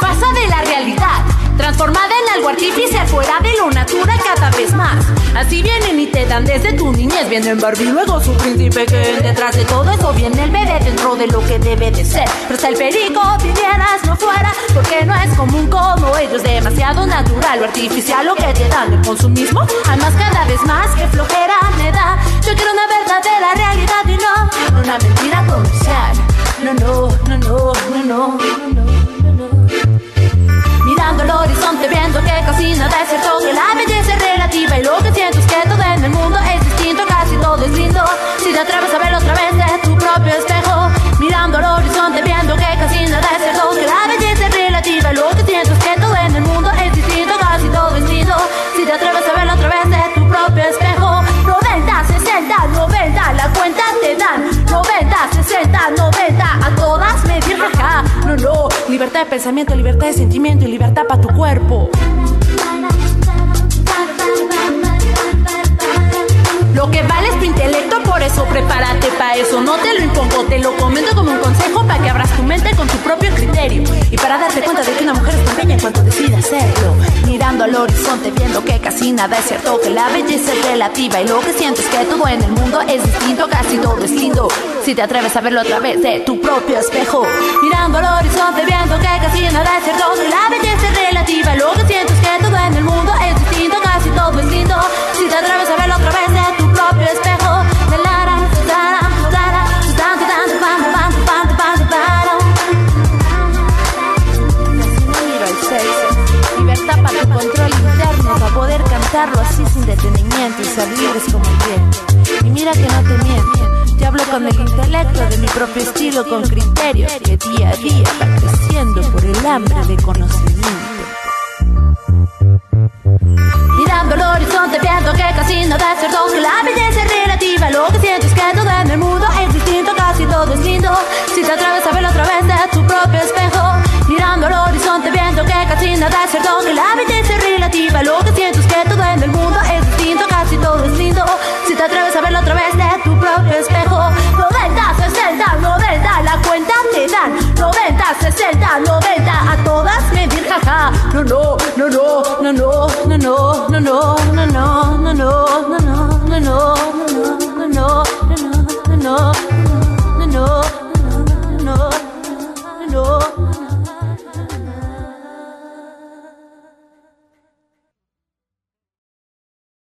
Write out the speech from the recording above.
Pasa de la realidad, transformada en algo artificial fuera de lo natural cada vez más. Así viene recuerdan desde tu niñez. Viene en Barbie, luego su príncipe que detrás de todo eso viene el bebé dentro de lo que debe de ser. Pero está el perico, vivieras no fuera, porque no es común como ellos. Demasiado natural o artificial lo que te dan el consumismo. Además, cada vez más que flojera me da. Yo quiero una verdadera realidad y no una mentira comercial. no, no, no, no, no, no. no, no, no. Mirando el horizonte, viendo libertad de pensamiento, libertad de sentimiento y libertad para tu cuerpo. Lo que vale es tu intelecto, por eso prepárate para eso. No te lo impongo, te lo comento como un consejo para que abras con tu propio criterio. Y para darte cuenta de que una mujer es tan bella en cuanto decide hacerlo. Mirando al horizonte, viendo que casi nada es cierto, que la belleza es relativa. Y lo que siento es que todo en el mundo es distinto, casi todo es lindo. Si te atreves a verlo a través de tu propio espejo. Mirando al horizonte, viendo que casi nada es cierto, que la belleza es relativa. Así sin detenimiento y ser libres como el viento. Y mira que no te miento, te hablo con el intelecto de mi propio estilo, con criterio, que día a día va creciendo por el hambre de conocimiento. know